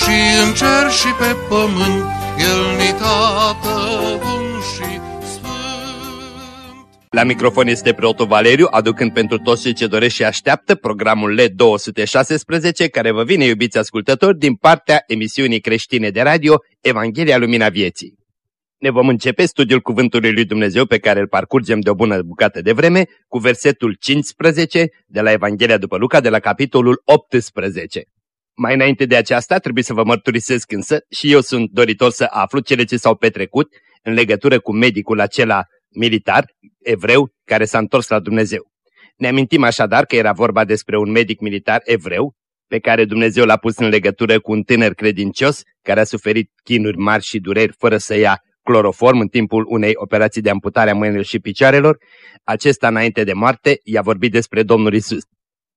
și în cer și pe pământ, El ni tată bun și la microfon este preotul Valeriu, aducând pentru toți cei ce doresc și așteaptă programul LED 216, care vă vine, iubiți ascultători, din partea emisiunii creștine de radio Evanghelia Lumina Vieții. Ne vom începe studiul Cuvântului Lui Dumnezeu pe care îl parcurgem de o bună bucată de vreme cu versetul 15 de la Evanghelia după Luca de la capitolul 18. Mai înainte de aceasta trebuie să vă mărturisesc însă și eu sunt doritor să aflu cele ce s-au petrecut în legătură cu medicul acela militar, evreu, care s-a întors la Dumnezeu. Ne amintim așadar că era vorba despre un medic militar evreu, pe care Dumnezeu l-a pus în legătură cu un tânăr credincios care a suferit chinuri mari și dureri fără să ia cloroform în timpul unei operații de amputare a mâinilor și picioarelor. Acesta, înainte de moarte, i-a vorbit despre Domnul Isus.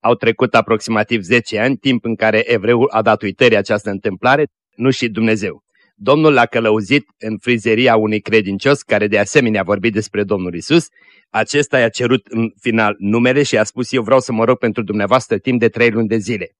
Au trecut aproximativ 10 ani, timp în care evreul a dat uitării această întâmplare, nu și Dumnezeu. Domnul l-a călăuzit în frizeria unui credincios care de asemenea a vorbit despre Domnul Isus. Acesta i-a cerut în final numele și a spus eu vreau să mă rog pentru dumneavoastră timp de trei luni de zile.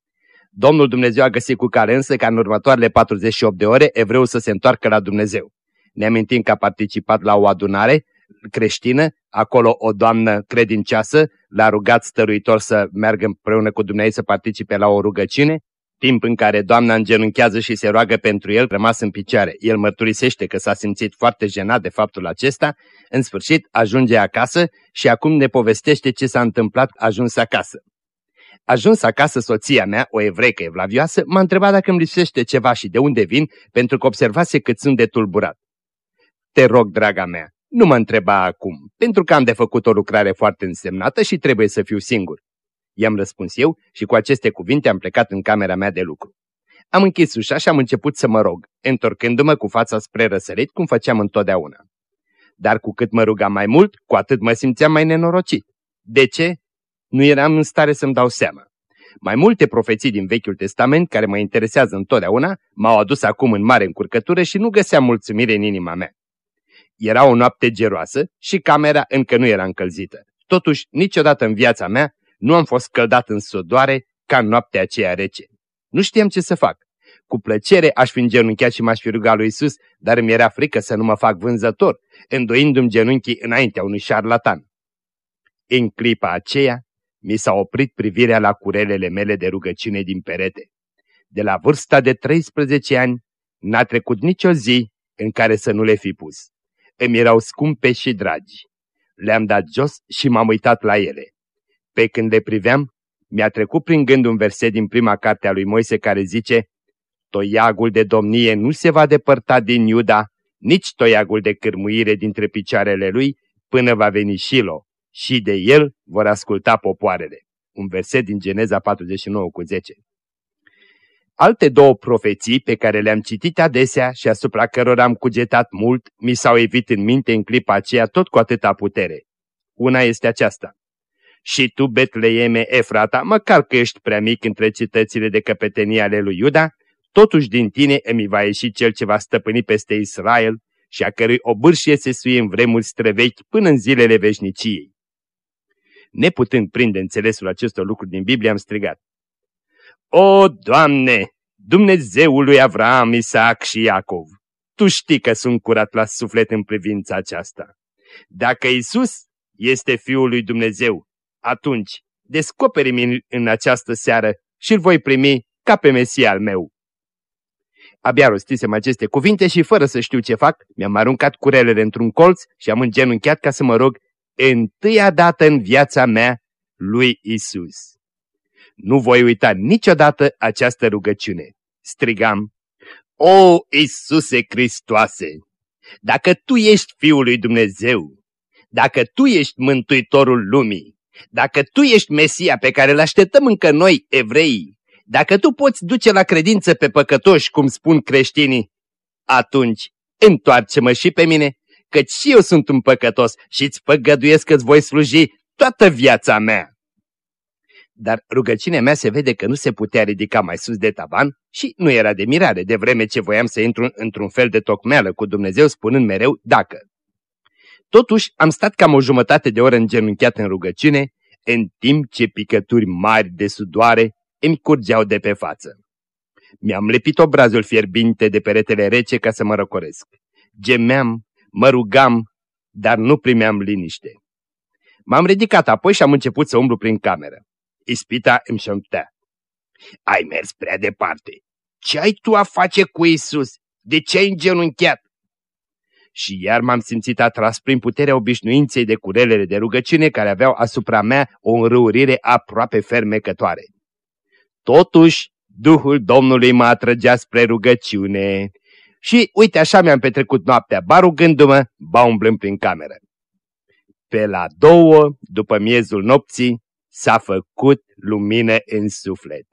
Domnul Dumnezeu a găsit cu care însă ca în următoarele 48 de ore evreul să se întoarcă la Dumnezeu. Ne amintim că a participat la o adunare creștină, acolo o doamnă credincioasă l-a rugat stăruitor să meargă împreună cu Dumnezeu să participe la o rugăciune timp în care doamna îngenunchează și se roagă pentru el, rămas în picioare. El mărturisește că s-a simțit foarte jenat de faptul acesta, în sfârșit ajunge acasă și acum ne povestește ce s-a întâmplat ajuns acasă. Ajuns acasă soția mea, o evreică evlavioasă, m-a întrebat dacă îmi lipsește ceva și de unde vin, pentru că observase cât sunt de tulburat. Te rog, draga mea, nu mă întreba acum, pentru că am de făcut o lucrare foarte însemnată și trebuie să fiu singur. I-am răspuns eu și cu aceste cuvinte am plecat în camera mea de lucru. Am închis ușa și am început să mă rog, întorcându-mă cu fața spre răsărit, cum făceam întotdeauna. Dar cu cât mă rugam mai mult, cu atât mă simțeam mai nenorocit. De ce? Nu eram în stare să-mi dau seama. Mai multe profeții din Vechiul Testament, care mă interesează întotdeauna, m-au adus acum în mare încurcătură și nu găseam mulțumire în inima mea. Era o noapte geroasă și camera încă nu era încălzită. Totuși, niciodată în viața mea nu am fost căldat în sodoare ca în noaptea aceea rece. Nu știam ce să fac. Cu plăcere aș fi îngenunchiat și m-aș fi rugat lui Isus, dar mi era frică să nu mă fac vânzător, îndoindu-mi genunchii înaintea unui șarlatan. În clipa aceea, mi s-a oprit privirea la curelele mele de rugăciune din perete. De la vârsta de 13 ani, n-a trecut nicio zi în care să nu le fi pus. Îmi erau scumpe și dragi. Le-am dat jos și m-am uitat la ele. Pe când le priveam, mi-a trecut prin gând un verset din prima carte a lui Moise care zice Toiagul de domnie nu se va depărta din Iuda, nici toiagul de cârmuire dintre picioarele lui, până va veni Shilo, și de el vor asculta popoarele. Un verset din Geneza 49 cu 10. Alte două profeții pe care le-am citit adesea și asupra cărora am cugetat mult, mi s-au evit în minte în clipa aceea tot cu atâta putere. Una este aceasta. Și tu, Betleeme Efrata, măcar că ești prea mic între cetățile de căpetenie ale lui Iuda, totuși din tine îmi va ieși cel ce va stăpâni peste Israel și a cărui obârșie se suie în vremuri străvechi până în zilele veșniciei. Neputând prinde înțelesul acestor lucruri din Biblie, am strigat. O, Doamne, Dumnezeul lui Avram, Isaac și Iacov, Tu știi că sunt curat la suflet în privința aceasta. Dacă Isus este Fiul lui Dumnezeu, atunci descoperi-mi în această seară și îl voi primi ca pe Mesia al meu. Abia rostisem aceste cuvinte și fără să știu ce fac, mi-am aruncat curelele într-un colț și am îngenunchiat ca să mă rog întâia dată în viața mea lui Isus. Nu voi uita niciodată această rugăciune. Strigam, O, Isuse Hristoase, dacă Tu ești Fiul lui Dumnezeu, dacă Tu ești Mântuitorul lumii, dacă Tu ești Mesia pe care îl așteptăm încă noi, evreii, Dacă tu poți duce la credință pe păcătoși, cum spun creștinii, atunci întoarce-mă și pe mine, căci și eu sunt un păcătos și îți făgăduiesc că îți voi sluji toată viața mea. Dar rugăciunea mea se vede că nu se putea ridica mai sus de taban și nu era de mirare, de vreme ce voiam să intru într-un fel de tocmeală cu Dumnezeu spunând mereu dacă. Totuși am stat cam o jumătate de oră îngenunchiat în rugăciune, în timp ce picături mari de sudoare îmi curgeau de pe față. Mi-am lepit obrazul fierbinte de peretele rece ca să mă răcoresc. Gemeam, mă rugam, dar nu primeam liniște. M-am ridicat apoi și am început să umblu prin cameră. Ispita îmi șomptea. Ai mers prea departe. Ce ai tu a face cu Isus? De ce ai îngenunchiat? Și iar m-am simțit atras prin puterea obișnuinței de curelele de rugăciune care aveau asupra mea o înrăurire aproape fermecătoare. Totuși, Duhul Domnului mă atrăgea spre rugăciune și uite așa mi-am petrecut noaptea, ba rugându-mă, ba umblând prin cameră. Pe la două, după miezul nopții, s-a făcut lumină în suflet.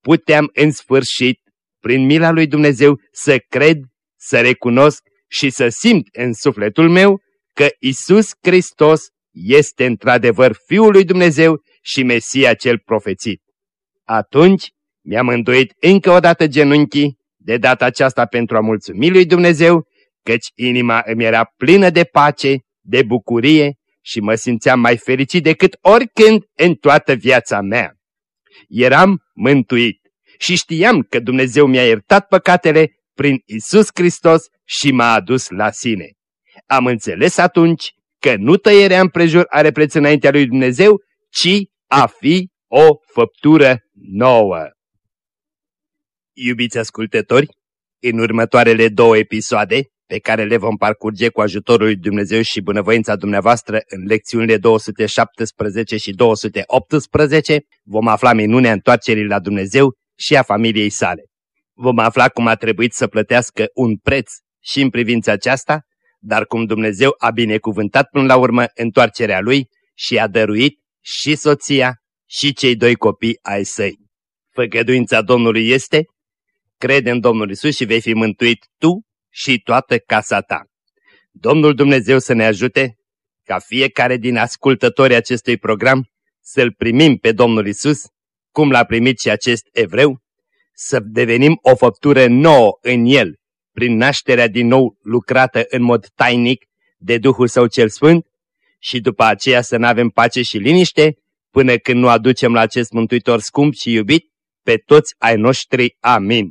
Puteam în sfârșit, prin mila lui Dumnezeu, să cred, să recunosc și să simt în sufletul meu că Isus Hristos este într-adevăr Fiul lui Dumnezeu și Mesia cel profețit. Atunci mi-am îndoit încă o dată genunchii, de data aceasta pentru a mulțumi lui Dumnezeu, căci inima îmi era plină de pace, de bucurie și mă simțeam mai fericit decât oricând în toată viața mea. Eram mântuit și știam că Dumnezeu mi-a iertat păcatele prin Isus Hristos și m-a adus la sine. Am înțeles atunci că nu tăierea împrejur are preț înaintea lui Dumnezeu, ci a fi o făptură nouă. Iubiți ascultători, în următoarele două episoade, pe care le vom parcurge cu ajutorul lui Dumnezeu și bunăvoința dumneavoastră în lecțiunile 217 și 218, vom afla minunea întoarcerii la Dumnezeu și a familiei sale. Vom afla cum a trebuit să plătească un preț și în privința aceasta, dar cum Dumnezeu a binecuvântat până la urmă întoarcerea lui și a dăruit și soția și cei doi copii ai săi. Făgăduința Domnului este, crede în Domnul Isus și vei fi mântuit tu și toată casa ta. Domnul Dumnezeu să ne ajute ca fiecare din ascultătorii acestui program să-L primim pe Domnul Isus, cum l-a primit și acest evreu, să devenim o făptură nouă în El, prin nașterea din nou lucrată în mod tainic de Duhul Său cel Sfânt, și după aceea să nu avem pace și liniște, până când nu aducem la acest Mântuitor scump și iubit pe toți ai noștri. Amin.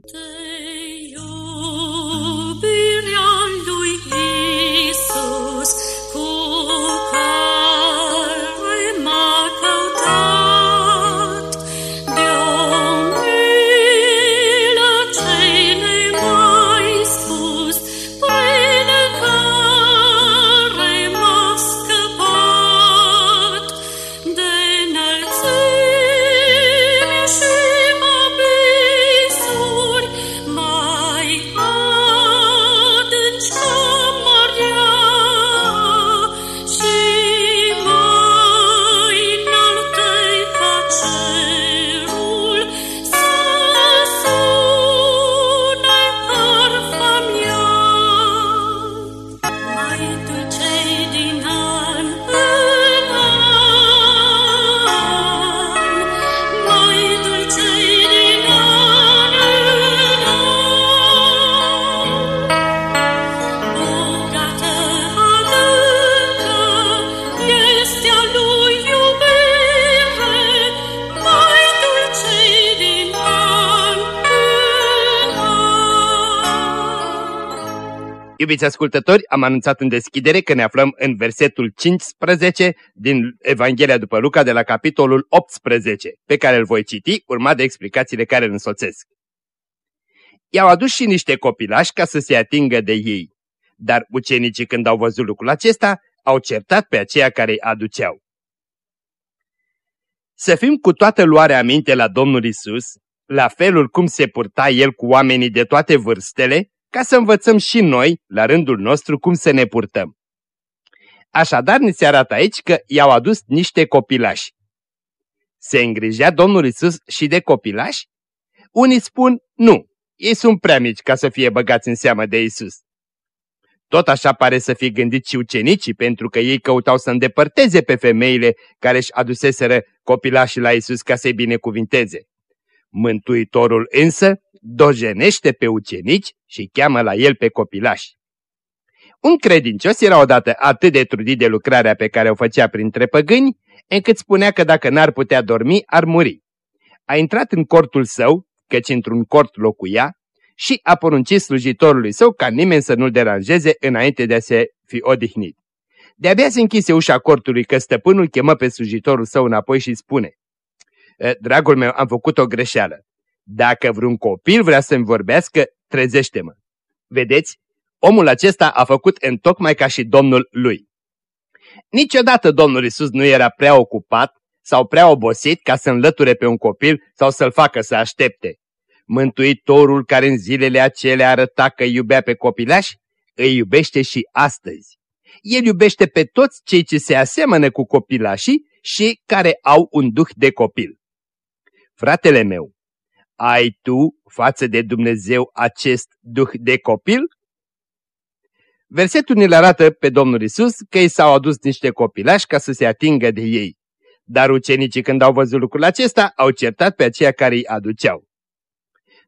Iubiți ascultători, am anunțat în deschidere că ne aflăm în versetul 15 din Evanghelia după Luca de la capitolul 18, pe care îl voi citi, urmat de explicațiile care îl însoțesc. I-au adus și niște copilași ca să se atingă de ei, dar ucenicii când au văzut lucrul acesta, au certat pe aceia care îi aduceau. Să fim cu toată luarea aminte la Domnul Isus, la felul cum se purta El cu oamenii de toate vârstele, ca să învățăm și noi, la rândul nostru, cum să ne purtăm. Așadar, ni se arată aici că i-au adus niște copilași. Se îngrijea Domnul Isus și de copilași? Unii spun nu, ei sunt prea mici ca să fie băgați în seamă de Isus. Tot așa pare să fie gândit și ucenicii, pentru că ei căutau să îndepărteze pe femeile care își aduseseră copilașii la Isus ca să-i binecuvinteze. Mântuitorul însă dojenește pe ucenici și cheamă la el pe copilași. Un credincios era odată atât de trudit de lucrarea pe care o făcea printre păgâni, încât spunea că dacă n-ar putea dormi, ar muri. A intrat în cortul său, căci într-un cort locuia, și a poruncit slujitorului său ca nimeni să nu-l deranjeze înainte de a se fi odihnit. De-abia se închise ușa cortului că stăpânul chemă pe slujitorul său înapoi și spune Dragul meu, am făcut o greșeală. Dacă vreun copil vrea să-mi vorbească, trezește-mă. Vedeți, omul acesta a făcut în tocmai ca și domnul lui. Niciodată Domnul Isus nu era prea ocupat sau prea obosit ca să înlăture pe un copil sau să-l facă să aștepte. Mântuitorul care în zilele acelea arăta că iubea pe copilași, îi iubește și astăzi. El iubește pe toți cei ce se asemănă cu copilașii și care au un duh de copil. Fratele meu, ai tu față de Dumnezeu acest duh de copil? Versetul ne arată pe Domnul Isus că i s-au adus niște copilași ca să se atingă de ei. Dar ucenicii când au văzut lucrul acesta au certat pe aceia care îi aduceau.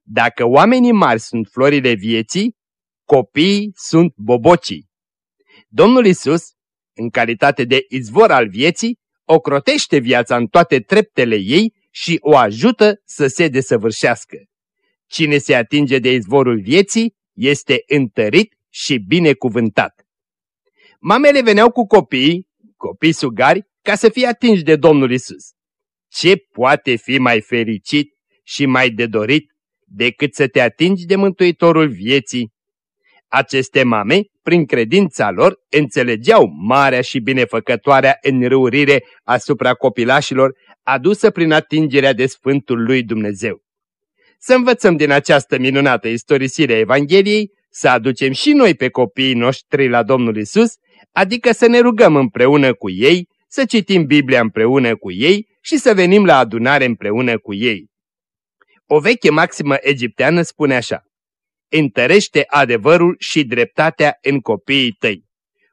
Dacă oamenii mari sunt florile vieții, copiii sunt bobocii. Domnul Isus, în calitate de izvor al vieții, ocrotește viața în toate treptele ei și o ajută să se desăvârșească. Cine se atinge de izvorul vieții este întărit și binecuvântat. Mamele veneau cu copiii, copii sugari, ca să fie atinși de Domnul Isus. Ce poate fi mai fericit și mai de dorit decât să te atingi de Mântuitorul vieții? Aceste mame, prin credința lor, înțelegeau marea și binefăcătoarea înrăurire asupra copilașilor adusă prin atingerea de Sfântul lui Dumnezeu. Să învățăm din această minunată istorisire a Evangheliei să aducem și noi pe copiii noștri la Domnul Isus, adică să ne rugăm împreună cu ei, să citim Biblia împreună cu ei și să venim la adunare împreună cu ei. O veche maximă egipteană spune așa, Întărește adevărul și dreptatea în copiii tăi.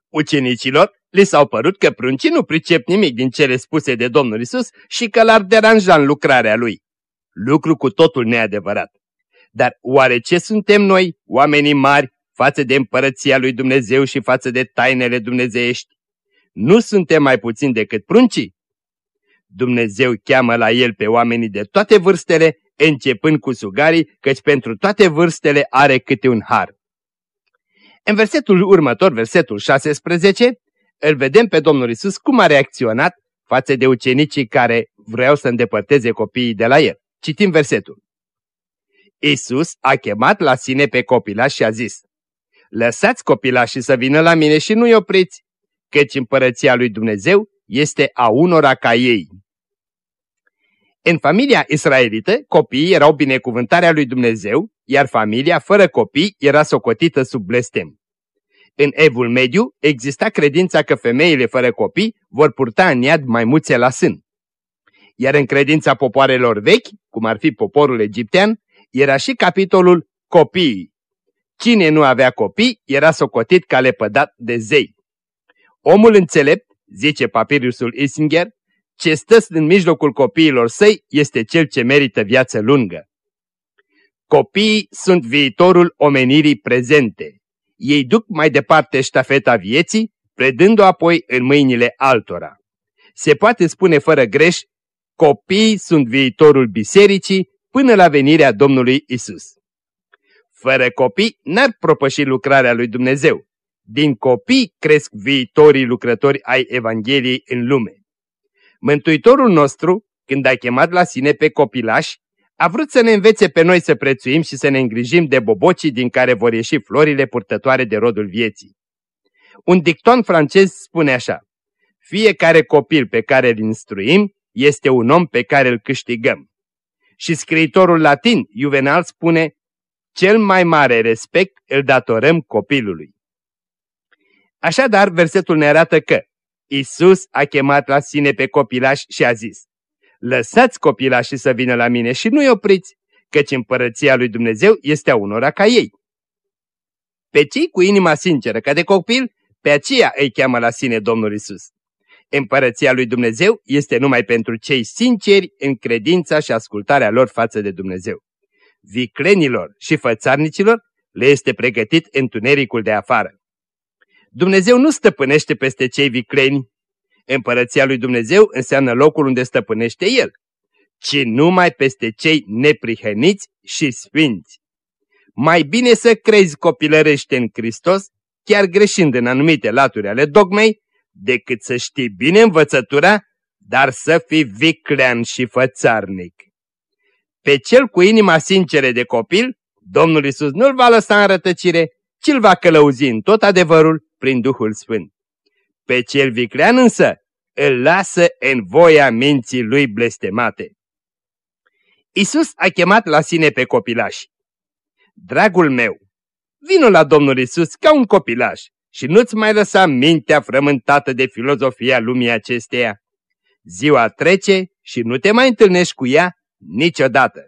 Ucenicilor li s-au părut că pruncii nu pricep nimic din cele spuse de Domnul Isus și că l-ar deranja în lucrarea lui. Lucru cu totul neadevărat. Dar oare ce suntem noi, oamenii mari, față de împărăția lui Dumnezeu și față de tainele dumnezeiești? Nu suntem mai puțini decât pruncii? Dumnezeu cheamă la el pe oamenii de toate vârstele, începând cu sugarii, căci pentru toate vârstele are câte un har. În versetul următor, versetul 16, îl vedem pe Domnul Isus cum a reacționat față de ucenicii care vreau să îndepărteze copiii de la el. Citim versetul. Isus a chemat la sine pe copilași și a zis, Lăsați copilașii să vină la mine și nu-i opriți, căci împărăția lui Dumnezeu este a unora ca ei. În familia israelită, copiii erau binecuvântarea lui Dumnezeu, iar familia fără copii era socotită sub blestem. În Evul Mediu exista credința că femeile fără copii vor purta în iad maimuțe la sân. Iar în credința popoarelor vechi, cum ar fi poporul egiptean, era și capitolul copiii. Cine nu avea copii era socotit ca lepădat de zei. Omul înțelept, zice papiriusul Isinger, ce stă în mijlocul copiilor săi este cel ce merită viață lungă. Copiii sunt viitorul omenirii prezente. Ei duc mai departe ștafeta vieții, predându-o apoi în mâinile altora. Se poate spune fără greș, copiii sunt viitorul bisericii până la venirea Domnului Isus. Fără copii n-ar propăși lucrarea lui Dumnezeu. Din copii cresc viitorii lucrători ai Evangheliei în lume. Mântuitorul nostru, când a chemat la sine pe copilași, a vrut să ne învețe pe noi să prețuim și să ne îngrijim de bobocii din care vor ieși florile purtătoare de rodul vieții. Un dicton francez spune așa, fiecare copil pe care îl instruim este un om pe care îl câștigăm. Și scriitorul latin, Juvenal, spune, cel mai mare respect îl datorăm copilului. Așadar, versetul ne arată că Isus a chemat la sine pe copilași și a zis, Lăsați copilașii să vină la mine și nu-i opriți, căci împărăția lui Dumnezeu este a unora ca ei. Pe cei cu inima sinceră ca de copil, pe aceea îi cheamă la sine Domnul Isus. Împărăția lui Dumnezeu este numai pentru cei sinceri în credința și ascultarea lor față de Dumnezeu. Viclenilor și fățarnicilor le este pregătit întunericul de afară. Dumnezeu nu stăpânește peste cei vicleni. Împărăția lui Dumnezeu înseamnă locul unde stăpânește El, ci numai peste cei neprihăniți și sfinți. Mai bine să crezi copilărește în Hristos, chiar greșind în anumite laturi ale dogmei, decât să știi bine învățătura, dar să fii viclean și fățarnic. Pe cel cu inima sincere de copil, Domnul Isus nu-l va lăsa în rătăcire, ci îl va călăuzi în tot adevărul prin Duhul Sfânt. Pe cel viclean însă îl lasă în voia minții lui blestemate. Isus a chemat la sine pe copilași. Dragul meu, vino la Domnul Isus ca un copilaș și nu-ți mai lăsa mintea frământată de filozofia lumii acesteia. Ziua trece și nu te mai întâlnești cu ea niciodată.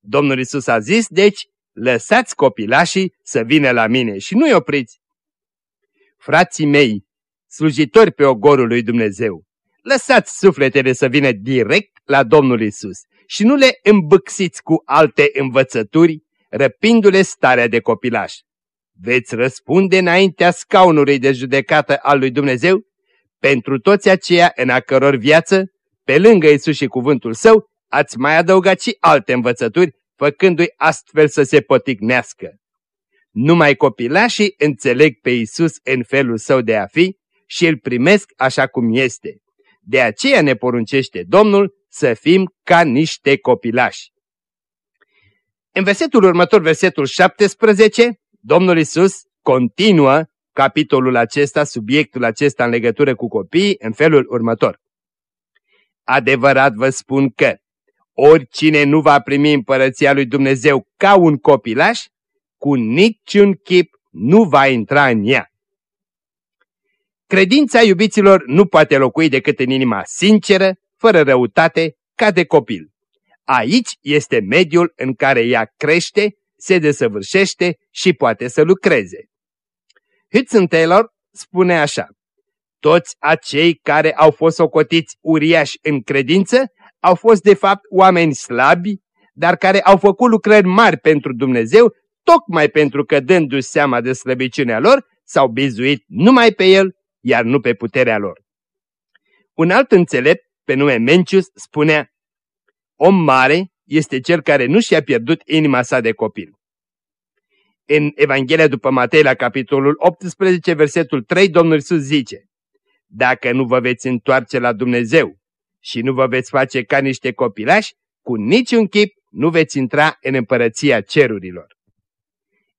Domnul Isus a zis, deci, lăsați copilașii să vină la mine și nu-i opriți. Frații mei, slujitori pe ogorul lui Dumnezeu, lăsați sufletele să vină direct la Domnul Isus și nu le îmbâxiți cu alte învățături, răpindu-le starea de copilaș. Veți răspunde înaintea scaunului de judecată al lui Dumnezeu pentru toți aceia în a căror viață, pe lângă Isus și cuvântul său, ați mai adăugat și alte învățături, făcându-i astfel să se poticnească. Numai copilașii înțeleg pe Isus în felul său de a fi și îl primesc așa cum este. De aceea ne poruncește Domnul să fim ca niște copilași. În versetul următor, versetul 17, Domnul Isus continuă capitolul acesta, subiectul acesta în legătură cu copiii, în felul următor. Adevărat vă spun că oricine nu va primi împărăția lui Dumnezeu ca un copilaș, cu niciun chip nu va intra în ea. Credința iubiților nu poate locui decât în inima sinceră, fără răutate, ca de copil. Aici este mediul în care ea crește, se desăvârșește și poate să lucreze. Hudson Taylor spune așa, Toți acei care au fost socotiți uriași în credință au fost de fapt oameni slabi, dar care au făcut lucrări mari pentru Dumnezeu, tocmai pentru că dându-și seama de slăbiciunea lor, s-au bizuit numai pe El, iar nu pe puterea lor. Un alt înțelept, pe nume Mencius, spunea, Om mare este cel care nu și-a pierdut inima sa de copil. În Evanghelia după Matei, la capitolul 18, versetul 3, Domnul Iisus zice, Dacă nu vă veți întoarce la Dumnezeu și nu vă veți face ca niște copilași, cu niciun chip nu veți intra în împărăția cerurilor.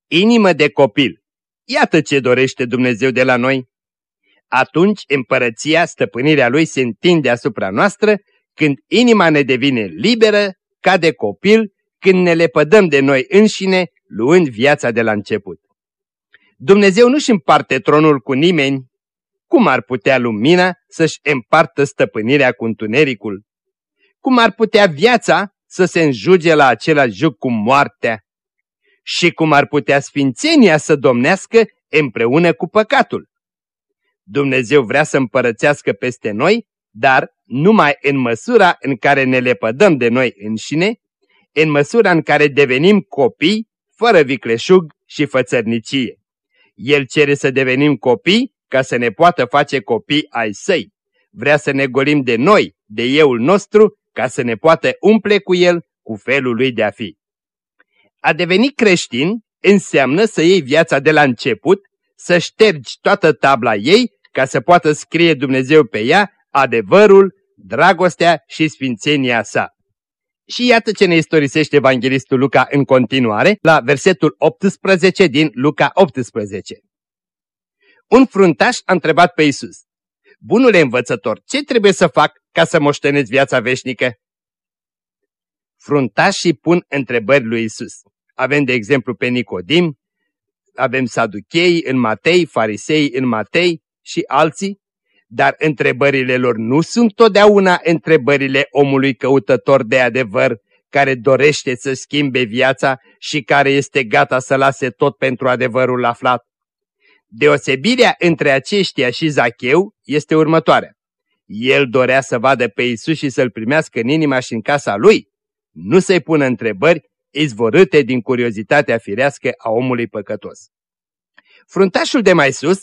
Inimă de copil. Iată ce dorește Dumnezeu de la noi. Atunci împărăția, stăpânirea Lui se întinde asupra noastră când inima ne devine liberă ca de copil, când ne lepădăm de noi înșine, luând viața de la început. Dumnezeu nu-și împarte tronul cu nimeni. Cum ar putea lumina să-și împartă stăpânirea cu întunericul? Cum ar putea viața să se înjuge la același juc cu moartea? Și cum ar putea sfințenia să domnească împreună cu păcatul? Dumnezeu vrea să împărățească peste noi, dar numai în măsura în care ne lepădăm de noi înșine, în măsura în care devenim copii, fără vicleșug și fățărnicie. El cere să devenim copii ca să ne poată face copii ai săi. Vrea să ne golim de noi, de euul nostru, ca să ne poată umple cu el, cu felul lui de a fi. A deveni creștin înseamnă să iei viața de la început, să ștergi toată tabla ei, ca să poată scrie Dumnezeu pe ea adevărul, dragostea și sfințenia sa. Și iată ce ne istorisește Evanghelistul Luca în continuare, la versetul 18 din Luca 18. Un fruntaș a întrebat pe Isus: Bunule învățător, ce trebuie să fac ca să moștenesc viața veșnică? Fruntașii pun întrebări lui Isus. Avem de exemplu pe Nicodim, avem saduchei în Matei, farisei în Matei și alții dar întrebările lor nu sunt totdeauna întrebările omului căutător de adevăr, care dorește să schimbe viața și care este gata să lase tot pentru adevărul aflat. Deosebirea între aceștia și Zacheu este următoarea. El dorea să vadă pe Isus și să-L primească în inima și în casa lui, nu să-i pună întrebări izvorâte din curiozitatea firească a omului păcătos. Fruntașul de mai sus,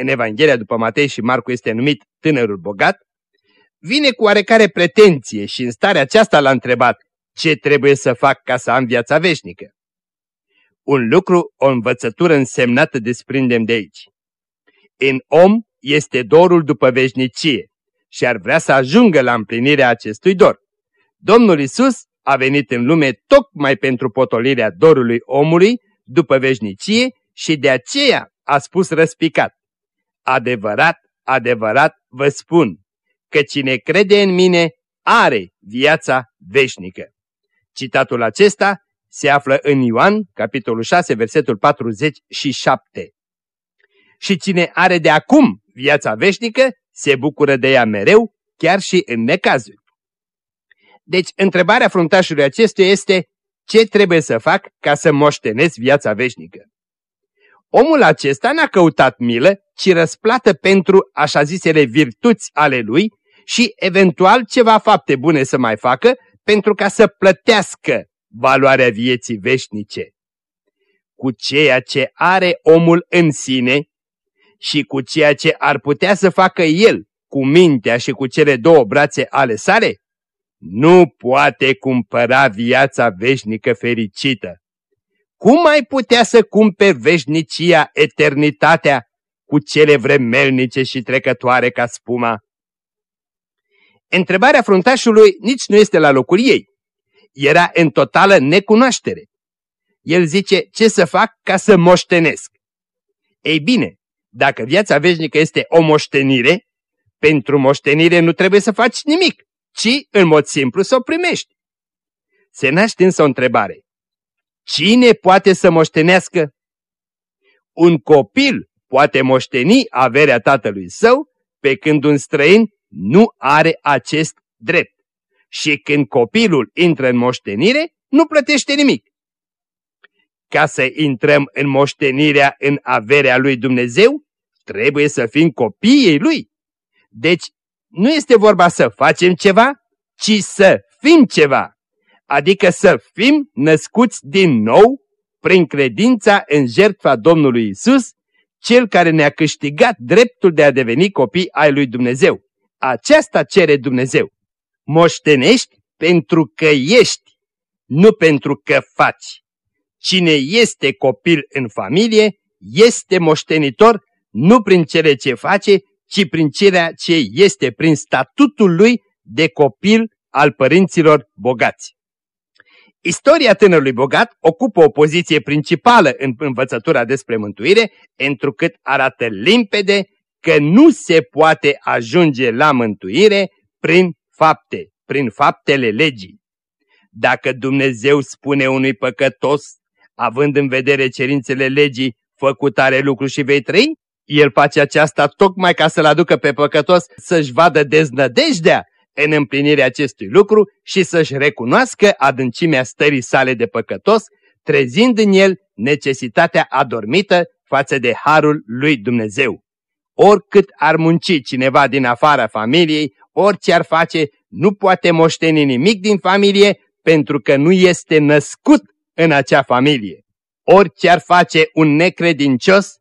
în Evanghelia după Matei și Marcu este numit tânărul bogat, vine cu oarecare pretenție și în starea aceasta l-a întrebat ce trebuie să fac ca să am viața veșnică. Un lucru, o învățătură însemnată desprindem de aici. În om este dorul după veșnicie și ar vrea să ajungă la împlinirea acestui dor. Domnul Isus a venit în lume tocmai pentru potolirea dorului omului după veșnicie și de aceea a spus răspicat. Adevărat, adevărat vă spun că cine crede în mine are viața veșnică. Citatul acesta se află în Ioan, capitolul 6, versetul 47. Și cine are de acum viața veșnică, se bucură de ea mereu, chiar și în necazuri. Deci, întrebarea fruntașului acestuia este, ce trebuie să fac ca să moștenesc viața veșnică? Omul acesta n-a căutat milă, ci răsplată pentru așa zisele virtuți ale lui și eventual ceva fapte bune să mai facă pentru ca să plătească valoarea vieții veșnice. Cu ceea ce are omul în sine și cu ceea ce ar putea să facă el cu mintea și cu cele două brațe ale sale, nu poate cumpăra viața veșnică fericită. Cum ai putea să cumperi veșnicia, eternitatea, cu cele vremelnice și trecătoare ca spuma? Întrebarea fruntașului nici nu este la locul ei. Era în totală necunoaștere. El zice, ce să fac ca să moștenesc? Ei bine, dacă viața veșnică este o moștenire, pentru moștenire nu trebuie să faci nimic, ci în mod simplu să o primești. Se naște însă o întrebare. Cine poate să moștenească? Un copil poate moșteni averea tatălui său, pe când un străin nu are acest drept. Și când copilul intră în moștenire, nu plătește nimic. Ca să intrăm în moștenirea în averea lui Dumnezeu, trebuie să fim copiii lui. Deci, nu este vorba să facem ceva, ci să fim ceva. Adică să fim născuți din nou prin credința în jertfa Domnului Isus, Cel care ne-a câștigat dreptul de a deveni copii ai lui Dumnezeu. Aceasta cere Dumnezeu. Moștenești pentru că ești, nu pentru că faci. Cine este copil în familie, este moștenitor nu prin cele ce face, ci prin ceea ce este, prin statutul lui de copil al părinților bogați. Istoria tânărului bogat ocupă o poziție principală în învățătura despre mântuire, întrucât arată limpede că nu se poate ajunge la mântuire prin fapte, prin faptele legii. Dacă Dumnezeu spune unui păcătos, având în vedere cerințele legii, făcutare lucru și vei trăi, el face aceasta tocmai ca să-l aducă pe păcătos să-și vadă deznădejdea în împlinirea acestui lucru și să-și recunoască adâncimea stării sale de păcătos, trezind în el necesitatea adormită față de harul lui Dumnezeu. Oricât ar munci cineva din afara familiei, orice ar face, nu poate moșteni nimic din familie pentru că nu este născut în acea familie. Orice ar face un necredincios,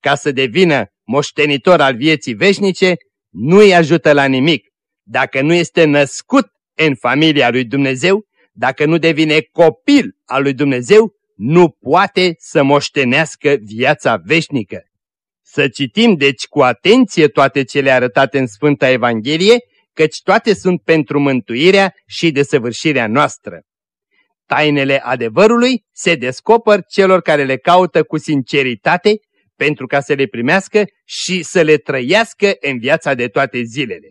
ca să devină moștenitor al vieții veșnice, nu îi ajută la nimic. Dacă nu este născut în familia lui Dumnezeu, dacă nu devine copil al lui Dumnezeu, nu poate să moștenească viața veșnică. Să citim deci cu atenție toate cele arătate în Sfânta Evanghelie, căci toate sunt pentru mântuirea și desăvârșirea noastră. Tainele adevărului se descoper celor care le caută cu sinceritate pentru ca să le primească și să le trăiască în viața de toate zilele.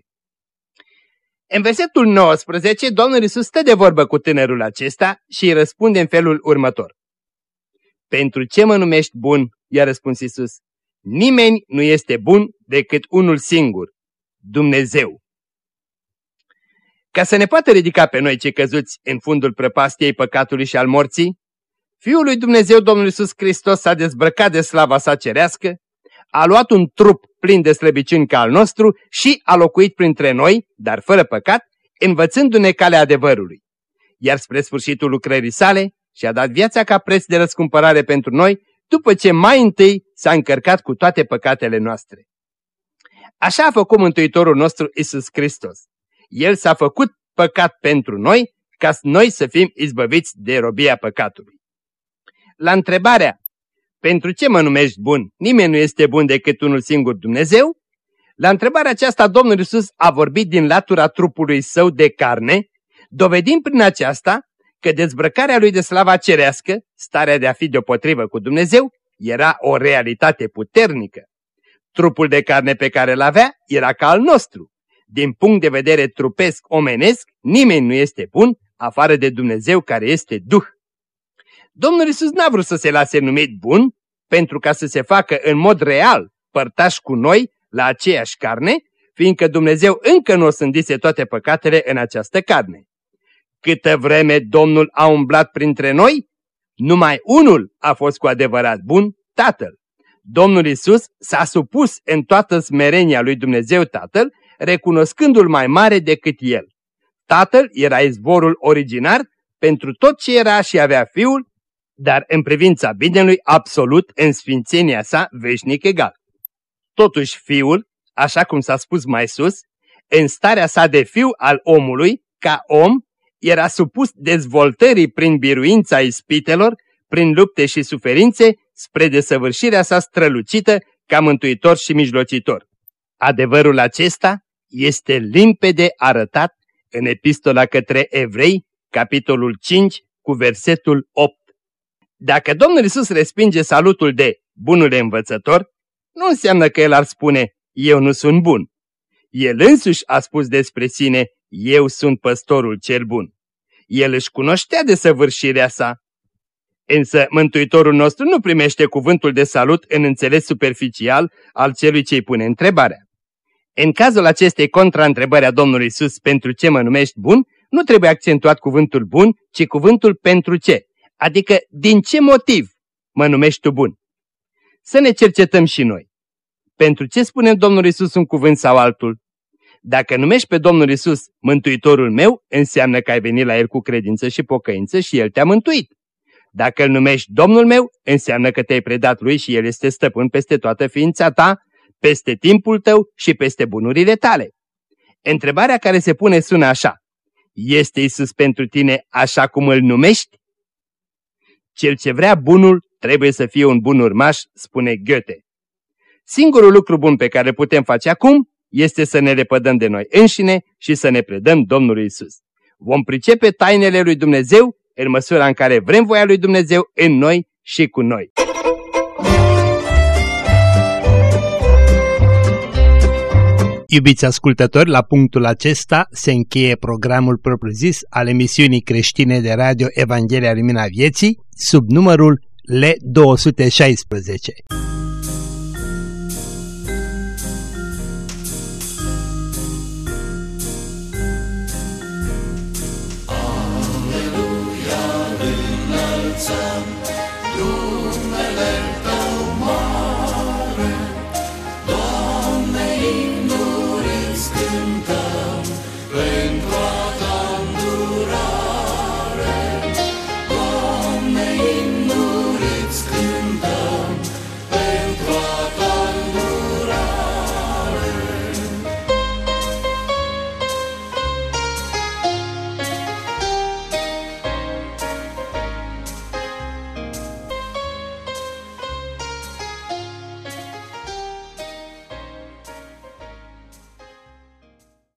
În versetul 19, Domnul Iisus stă de vorbă cu tânărul acesta și îi răspunde în felul următor. Pentru ce mă numești bun? i-a răspuns Iisus. Nimeni nu este bun decât unul singur, Dumnezeu. Ca să ne poată ridica pe noi cei căzuți în fundul prăpastiei păcatului și al morții, Fiul lui Dumnezeu Domnul Iisus Hristos s-a dezbrăcat de slava sa cerească, a luat un trup plin de slăbiciuni ca al nostru și a locuit printre noi, dar fără păcat, învățându-ne calea adevărului. Iar spre sfârșitul lucrării sale și-a dat viața ca preț de răscumpărare pentru noi, după ce mai întâi s-a încărcat cu toate păcatele noastre. Așa a făcut Mântuitorul nostru Isus Hristos. El s-a făcut păcat pentru noi, ca noi să fim izbăviți de robia păcatului. La întrebarea, pentru ce mă numești bun? Nimeni nu este bun decât unul singur Dumnezeu? La întrebarea aceasta Domnul Isus a vorbit din latura trupului său de carne, dovedind prin aceasta că dezbrăcarea lui de slava cerească, starea de a fi deopotrivă cu Dumnezeu, era o realitate puternică. Trupul de carne pe care îl avea era ca al nostru. Din punct de vedere trupesc omenesc, nimeni nu este bun afară de Dumnezeu care este Duh. Domnul Isus n-a vrut să se lase numit bun pentru ca să se facă în mod real părtaș cu noi la aceeași carne, fiindcă Dumnezeu încă nu o sândise toate păcatele în această carne. Câtă vreme Domnul a umblat printre noi, numai unul a fost cu adevărat bun, Tatăl. Domnul Isus s-a supus în toată smerenia lui Dumnezeu Tatăl, recunoscându-l mai mare decât el. Tatăl era izvorul originar pentru tot ce era și avea Fiul, dar în privința binelui absolut în sfințenia sa veșnic egal. Totuși Fiul, așa cum s-a spus mai sus, în starea sa de fiu al omului, ca om, era supus dezvoltării prin biruința ispitelor, prin lupte și suferințe, spre desăvârșirea sa strălucită ca mântuitor și mijlocitor. Adevărul acesta este limpede arătat în epistola către evrei, capitolul 5, cu versetul 8. Dacă Domnul Isus respinge salutul de bunule învățător, nu înseamnă că el ar spune, eu nu sunt bun. El însuși a spus despre sine, eu sunt păstorul cel bun. El își cunoștea de săvârșirea sa. Însă Mântuitorul nostru nu primește cuvântul de salut în înțeles superficial al celui ce îi pune întrebarea. În cazul acestei contraîntrebări a Domnului Isus pentru ce mă numești bun, nu trebuie accentuat cuvântul bun, ci cuvântul pentru ce, adică din ce motiv mă numești tu bun. Să ne cercetăm și noi. Pentru ce spune Domnul Isus un cuvânt sau altul? Dacă numești pe Domnul Isus Mântuitorul meu, înseamnă că ai venit la El cu credință și pocăință și El te-a mântuit. Dacă îl numești Domnul meu, înseamnă că te-ai predat Lui și El este stăpân peste toată ființa ta, peste timpul tău și peste bunurile tale. Întrebarea care se pune sună așa. Este Isus pentru tine așa cum îl numești? Cel ce vrea bunul trebuie să fie un bun urmaș, spune Goethe. Singurul lucru bun pe care putem face acum este să ne repădăm de noi înșine și să ne predăm Domnului Isus. Vom pricepe tainele lui Dumnezeu în măsura în care vrem voia lui Dumnezeu în noi și cu noi. Iubiți ascultători, la punctul acesta se încheie programul propriu-zis al emisiunii creștine de radio Evanghelia Lumina Vieții, sub numărul L216.